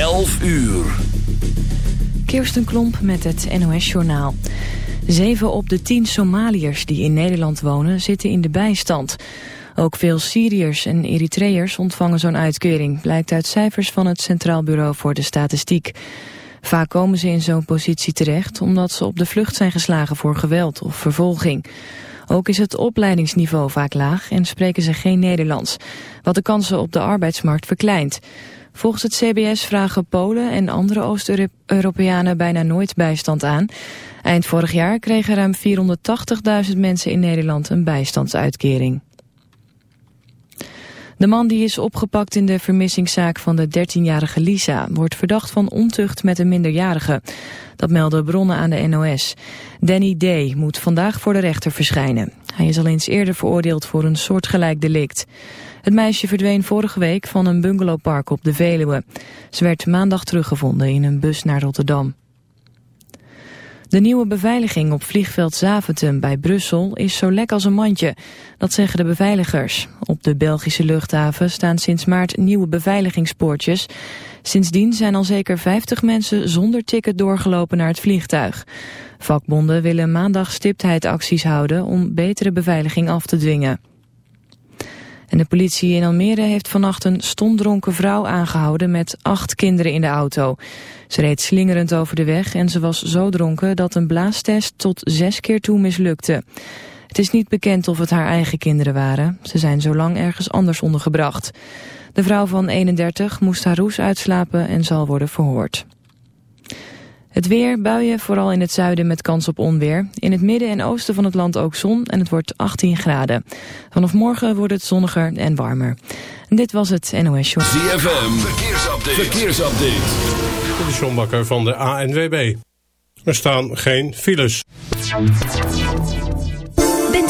11 uur. Kirsten Klomp met het NOS-journaal. Zeven op de tien Somaliërs die in Nederland wonen zitten in de bijstand. Ook veel Syriërs en Eritreërs ontvangen zo'n uitkering... blijkt uit cijfers van het Centraal Bureau voor de Statistiek. Vaak komen ze in zo'n positie terecht... omdat ze op de vlucht zijn geslagen voor geweld of vervolging. Ook is het opleidingsniveau vaak laag en spreken ze geen Nederlands... wat de kansen op de arbeidsmarkt verkleint... Volgens het CBS vragen Polen en andere Oost-Europeanen bijna nooit bijstand aan. Eind vorig jaar kregen ruim 480.000 mensen in Nederland een bijstandsuitkering. De man die is opgepakt in de vermissingszaak van de 13-jarige Lisa... wordt verdacht van ontucht met een minderjarige. Dat melden bronnen aan de NOS. Danny D. moet vandaag voor de rechter verschijnen. Hij is al eens eerder veroordeeld voor een soortgelijk delict. Het meisje verdween vorige week van een bungalowpark op de Veluwe. Ze werd maandag teruggevonden in een bus naar Rotterdam. De nieuwe beveiliging op vliegveld Zaventem bij Brussel is zo lek als een mandje. Dat zeggen de beveiligers. Op de Belgische luchthaven staan sinds maart nieuwe beveiligingspoortjes. Sindsdien zijn al zeker 50 mensen zonder ticket doorgelopen naar het vliegtuig. Vakbonden willen maandag stiptheidacties houden om betere beveiliging af te dwingen. En de politie in Almere heeft vannacht een stomdronken vrouw aangehouden met acht kinderen in de auto. Ze reed slingerend over de weg en ze was zo dronken dat een blaastest tot zes keer toe mislukte. Het is niet bekend of het haar eigen kinderen waren. Ze zijn zo lang ergens anders ondergebracht. De vrouw van 31 moest haar roes uitslapen en zal worden verhoord. Het weer, buien, vooral in het zuiden met kans op onweer. In het midden en oosten van het land ook zon en het wordt 18 graden. Vanaf morgen wordt het zonniger en warmer. En dit was het NOS Show. ZFM, verkeersupdate. verkeersupdate. De Sjombakker van de ANWB. Er staan geen files.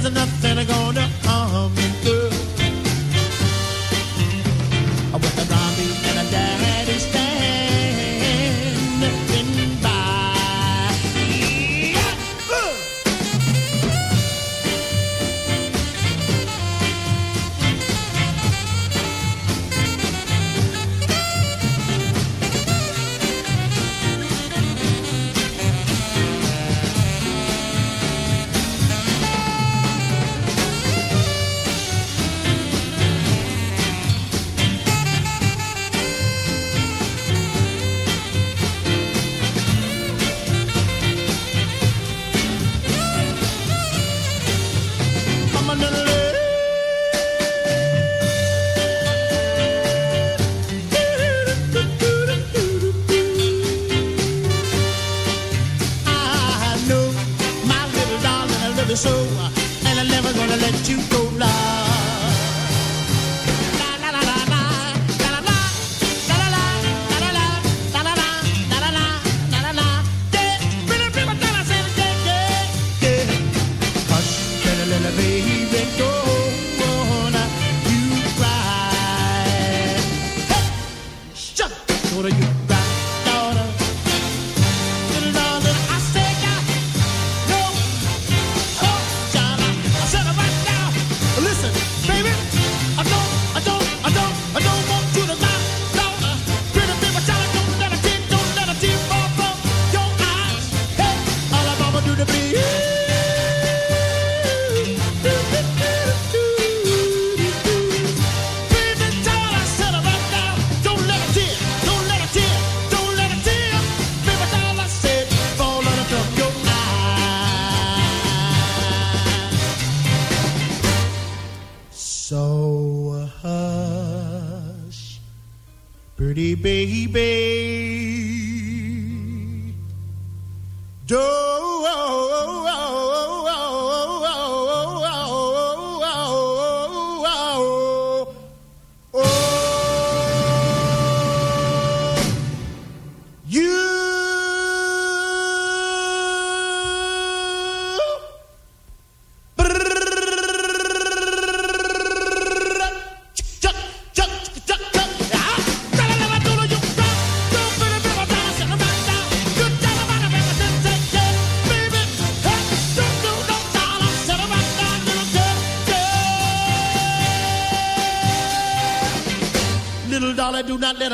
there's nothing gonna harm me.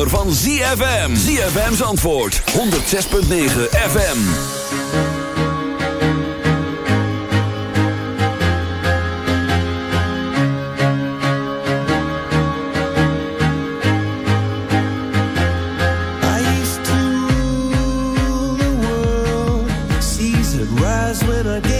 zomer van ZFM. ZFM's antwoord. 106.9 FM. I used to rule the world. Seas rise when I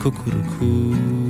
Cuckoo.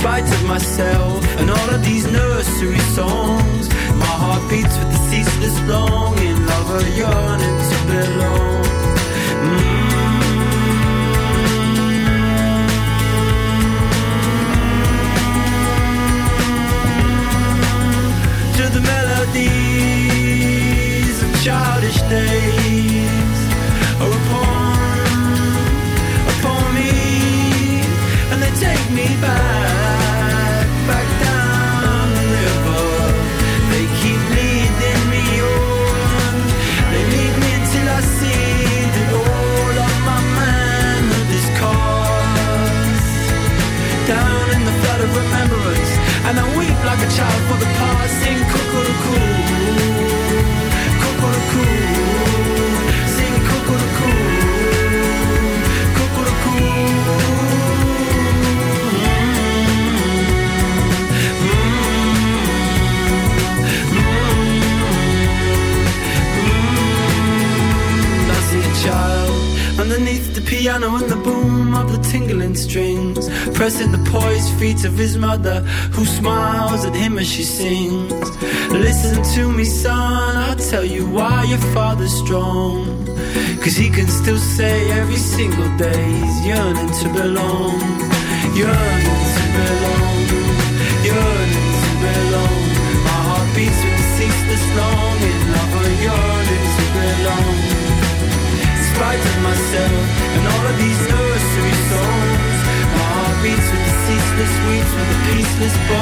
spite of myself and all of these nursery songs. My heart beats with the ceaseless longing of a say every single day he's yearning to belong, yearning to belong, yearning to belong. My heart beats with ceaseless longing a yearning to belong. In spite of myself and all of these nursery songs, my heart beats with ceaseless weeps with the peaceless burning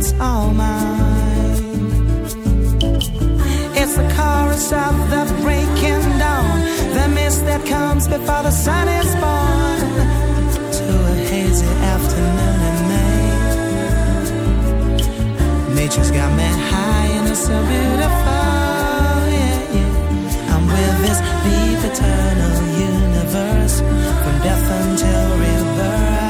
it's all mine. It's the chorus of the breaking dawn, the mist that comes before the sun is born, to a hazy afternoon in May. Nature's got me high and it's so beautiful. Yeah, yeah. I'm with this deep eternal universe from death until rebirth.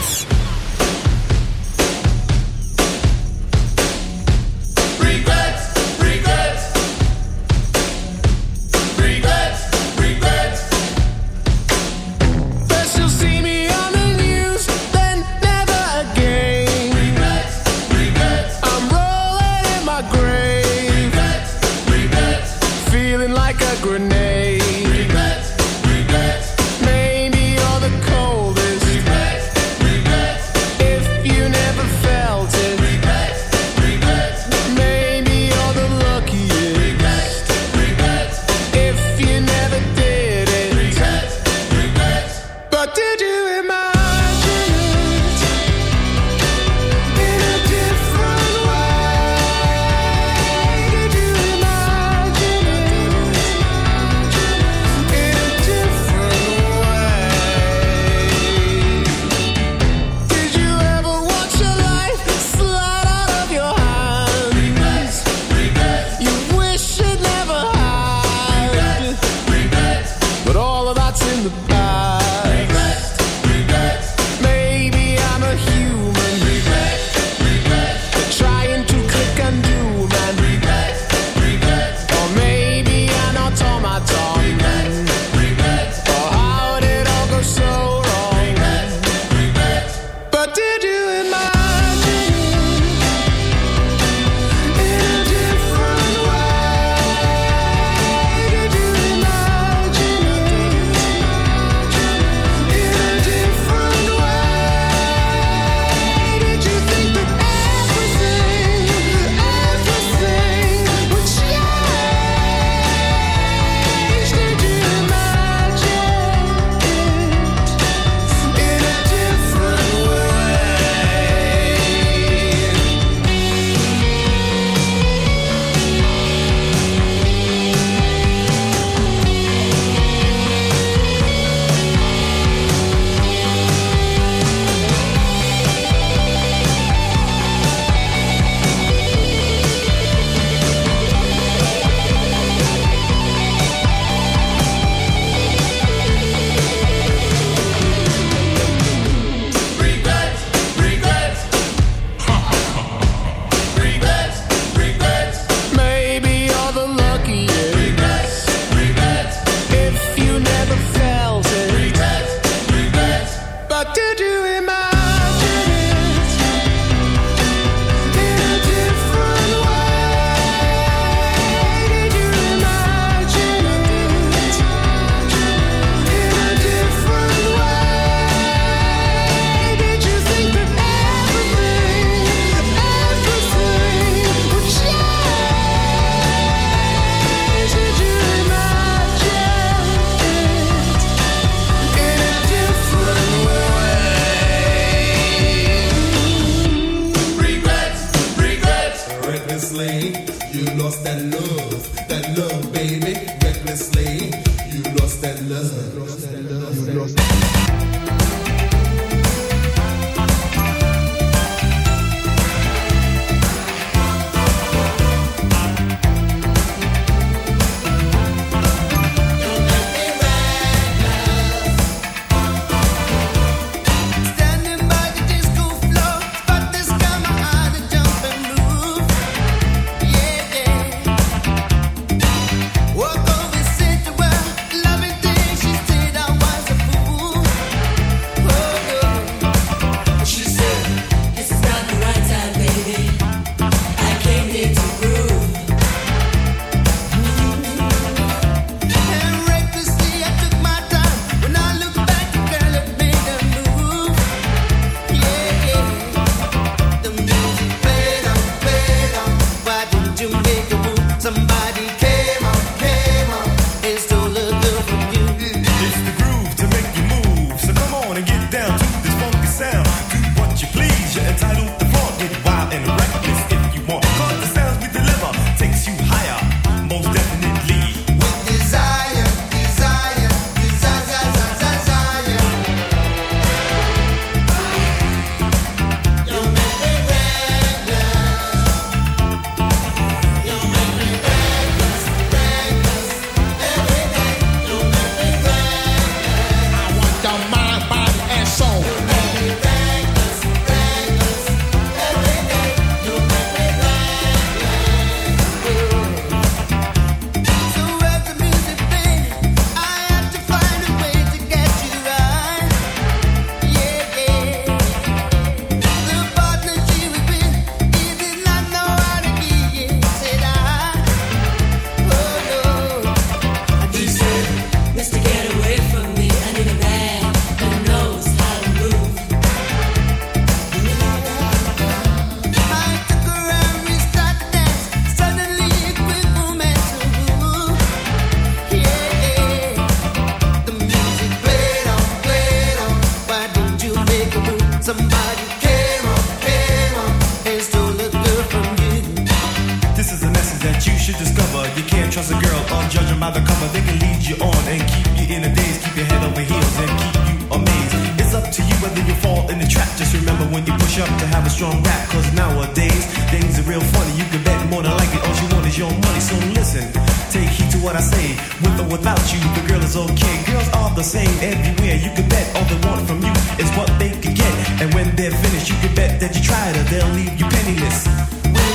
happiness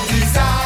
desire.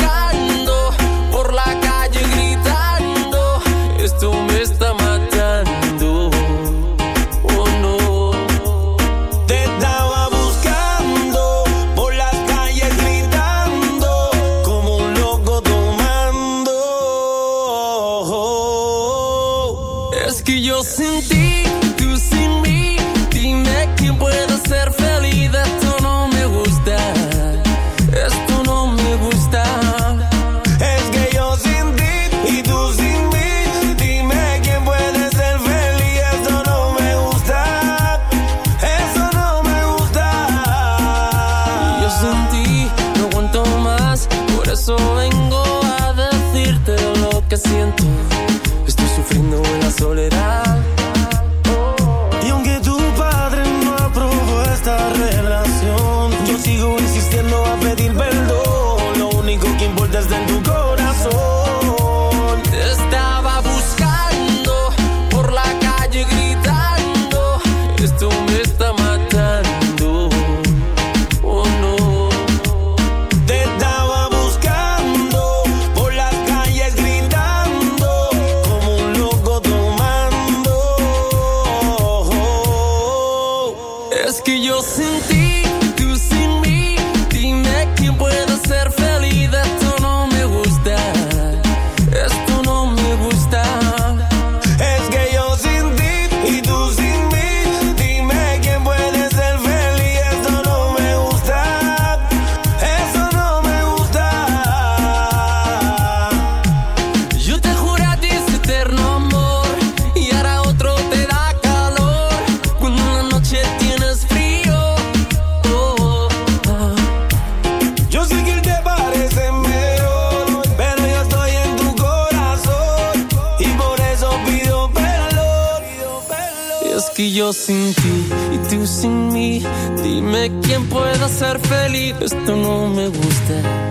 Esto no me gusta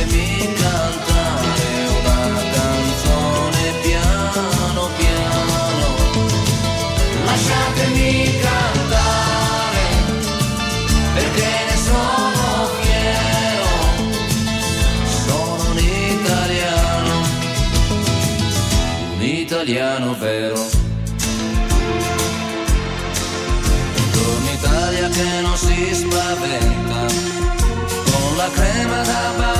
fatemi cantare una canzone piano piano. Lasciatemi cantare perché ne sono fiero. Sono un italiano, un italiano vero. che non si spaventa con la crema da bar